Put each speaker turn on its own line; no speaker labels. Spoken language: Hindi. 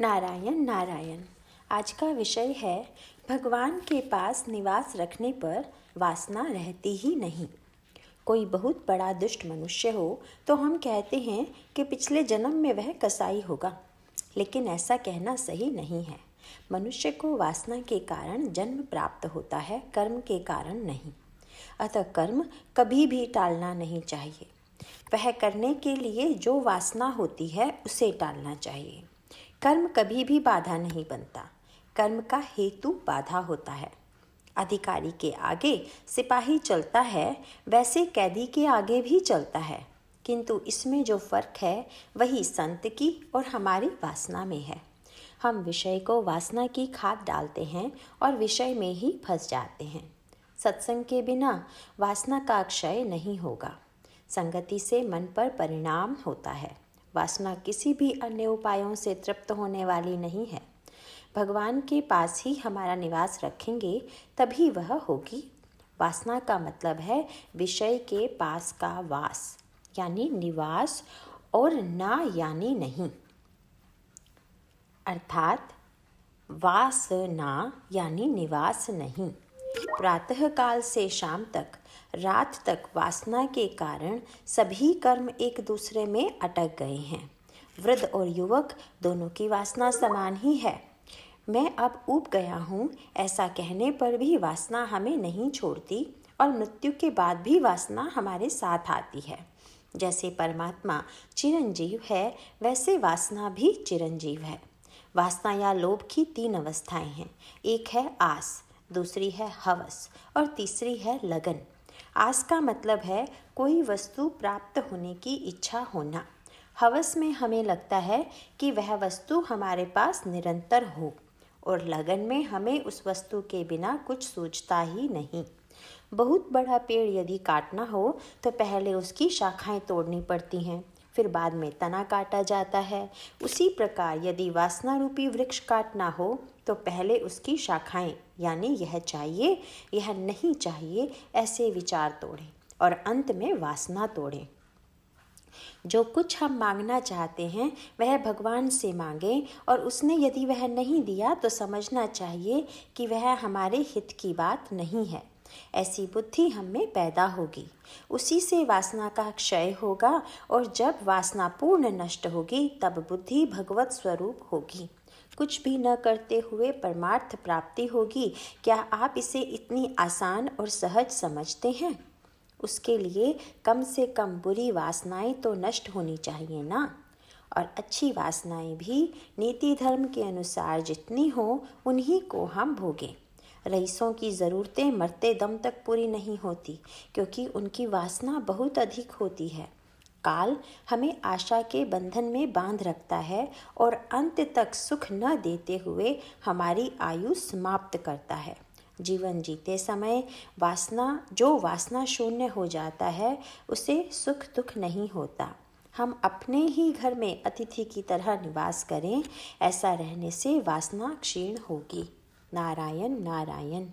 नारायण नारायण। आज का विषय है, भगवान के पास निवास रखने पर वासना रहती ही नहीं। कोई बहुत बड़ा दुष्ट मनुष्य हो तो हम कहते हैं कि पिछले जन्म में वह कसाई होगा। लेकिन ऐसा कहना सही नहीं है। मनुष्य को वासना के कारण जन्म प्राप्त होता है, कर्म के कारण नहीं। अतः कर्म कभी भी टालना नहीं चाहिए। वह करने के लिए जो वासना होती है, उसे टालना चाहिए। कर्म कभी भी बाधा नहीं बनता। कर्म का हेतु बाधा होता है। अधिकारी के आगे सिपाही चलता है, वैसे कैदी के आगे भी चलता है। किंतु इसमें जो फ़र्क है, वही संत की और हमारी वासना में है। हम विषय को वासना की खाद डालते हैं और विषय में ही फंस जाते हैं। सत्संग के बिना वासना का क्षय नहीं होगा। संगति से मन पर परिणाम होता है। वासना किसी भी अन्य उपायों से तृप्त होने वाली नहीं है। भगवान के पास ही हमारा निवास रखेंगे, तभी वह होगी। वासना का मतलब है विषय के पास का वास, यानी निवास, और ना यानी नहीं। अर्थात वास ना यानी निवास नहीं। प्रातः काल से शाम तक, रात तक वासना के कारण सभी कर्म एक दूसरे में अटक गए हैं। वृद्ध और युवक दोनों की वासना समान ही है। मैं अब ऊब गया हूँ, ऐसा कहने पर भी वासना हमें नहीं छोड़ती और मृत्यु के बाद भी वासना हमारे साथ आती है। जैसे परमात्मा चिरंजीव है, वैसे वासना भी चिरंजीव है। वासना या लोभ की तीन अवस्थाएँ हैं। एक है आस दूसरी है हवस और तीसरी है लगन। आस का मतलब है कोई वस्तु प्राप्त होने की इच्छा होना। हवस में हमें लगता है कि वह वस्तु हमारे पास निरंतर हो और लगन में हमें उस वस्तु के बिना कुछ सोचता ही नहीं। बहुत बड़ा पेड़ यदि काटना हो तो पहले उसकी शाखाएँ तोड़नी पड़ती हैं। फिर बाद में तना काटा जाता है। उसी प्रकार यदि वासना रूपी वृक्ष काटना हो तो पहले उसकी शाखाएँ, यानी यह चाहिए, यह नहीं चाहिए, ऐसे विचार तोड़ें और अंत में वासना तोड़ें। जो कुछ हम मांगना चाहते हैं, वह भगवान से मांगें और उसने यदि वह नहीं दिया तो समझना चाहिए कि वह हमारे हित की बात नहीं है। ऐसी बुद्धि हम में पैदा होगी। उसी से वासना का क्षय होगा और जब वासना पूर्ण नष्ट होगी, तब बुद्धि भगवत स्वरूप होगी। कुछ भी न करते हुए परमार्थ प्राप्ति होगी। क्या आप इसे इतनी आसान और सहज समझते हैं? उसके लिए कम से कम बुरी वासनाएँ तो नष्ट होनी चाहिए ना? और अच्छी वासनाएँ भी नीति धर्म के अनुसार जितनी हो, उन्हीं को हम भोगें। रईसों की ज़रूरतें मरते दम तक पूरी नहीं होती, क्योंकि उनकी वासना बहुत अधिक होती है। काल हमें आशा के बंधन में बाँध रखता है और अंत तक सुख न देते हुए हमारी आयु समाप्त करता है। जीवन जीते समय वासना, जो वासना शून्य हो जाता है, उसे सुख दुख नहीं होता। हम अपने ही घर में अतिथि की तरह निवास करें, ऐसा रहने से वासना क्षीण होगी। नारायण नारायण